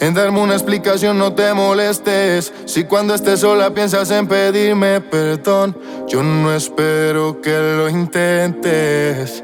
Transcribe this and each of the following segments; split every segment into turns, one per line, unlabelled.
En darme una explicación no te molestes. Si cuando estés sola piensas en pedirme perdón, yo no espero que lo intentes.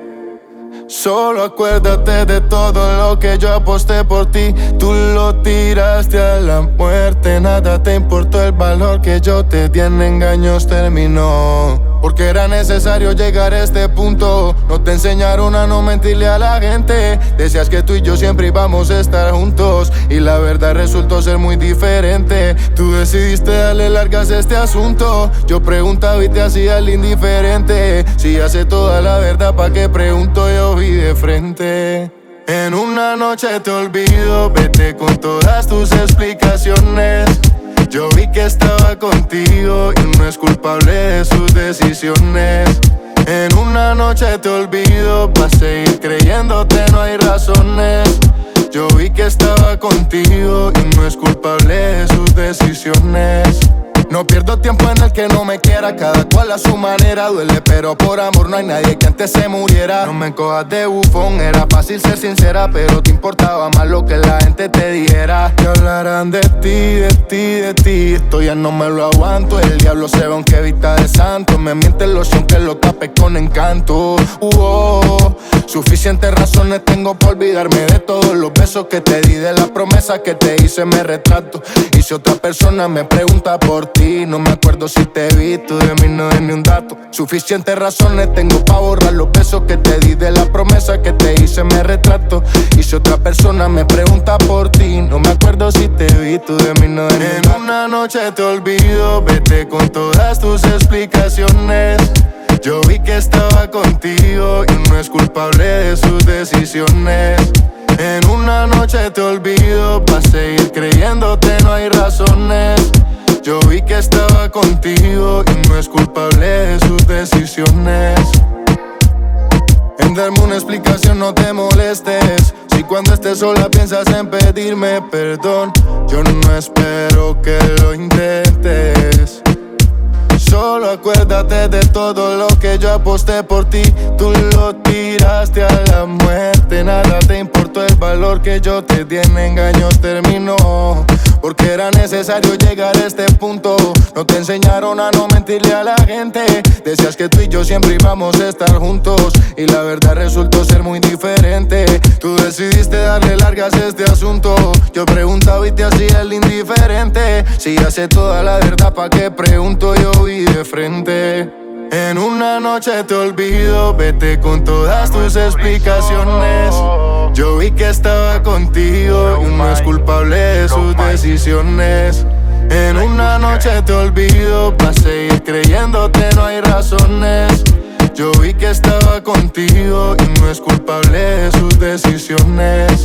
Solo acuérdate de todo lo que yo aposté por ti. Tú lo tiraste a la muerte. Nada te importó el valor que yo te di en engaños terminó. Porque era necesario llegar a este punto. No te enseñaron a no mentirle a la gente. Decías que tú y yo siempre íbamos a estar juntos. Y la verdad resultó ser muy diferente. Tú decidiste darle largas a este asunto. Yo preguntaba y te hacía el indiferente. Si hace toda la verdad, ¿pa' qué pregunto? Yo vi de frente. En una noche te olvido, vete con todas tus explicaciones. Yo vi que estaba contigo y no es culpable de sus decisiones. En una noche te olvido, para seguir creyéndote no hay razones. Contigo y no es culpable de sus decisiones. No pierdo tiempo en el que no me quiera, cada cual a su manera duele, pero por amor no hay nadie que antes se muriera. No me encojas de bufón, era fácil ser sincera, pero te importaba más lo que la gente te dijera. Que hablarán de ti, de ti, de ti. Esto ya no me lo aguanto, el diablo se ve aunque vista de santo. Me miente el loción que lo tape con encanto. Uh Suficientes razones tengo por olvidarme de todos los besos que te di, de la promesa que te hice, me retrato. Y si otra persona me pregunta por ti, no me acuerdo si te vi, tú de mí no es ni un dato. Suficientes razones tengo para borrar los besos que te di de la promesa que te hice, me retrato. Y si otra persona me pregunta por ti, no me acuerdo si te vi, tú de mí no es ni un dato. En una noche te olvido, vete con todas tus explicaciones. Yo vi que estaba contigo y no es culpable de sus decisiones. En una noche te olvido, para seguir creyéndote no hay razones. Yo vi que estaba contigo y no es culpable de sus decisiones. En darme una explicación no te molestes. Si cuando estés sola piensas en pedirme perdón, yo no espero que lo intentes. Solo acuérdate de todo lo que yo aposté por ti. Tú lo tiraste a la muerte. Nada te importó el valor que yo te di en engaños terminó. Porque era necesario llegar a este punto. No te enseñaron a no mentirle a la gente. Decías que tú y yo siempre íbamos a estar juntos. Y la verdad resultó ser muy diferente. Decidiste darle largas a este asunto. Yo preguntaba y te hacía el indiferente. Si hace toda la verdad, ¿pa' qué pregunto? Yo vi de frente. En una noche te olvido, vete con todas tus explicaciones. Yo vi que estaba contigo y no es culpable de sus decisiones. En una noche te olvido, para seguir creyéndote no hay razones. Yo vi que estaba contigo y no es culpable de sus decisiones.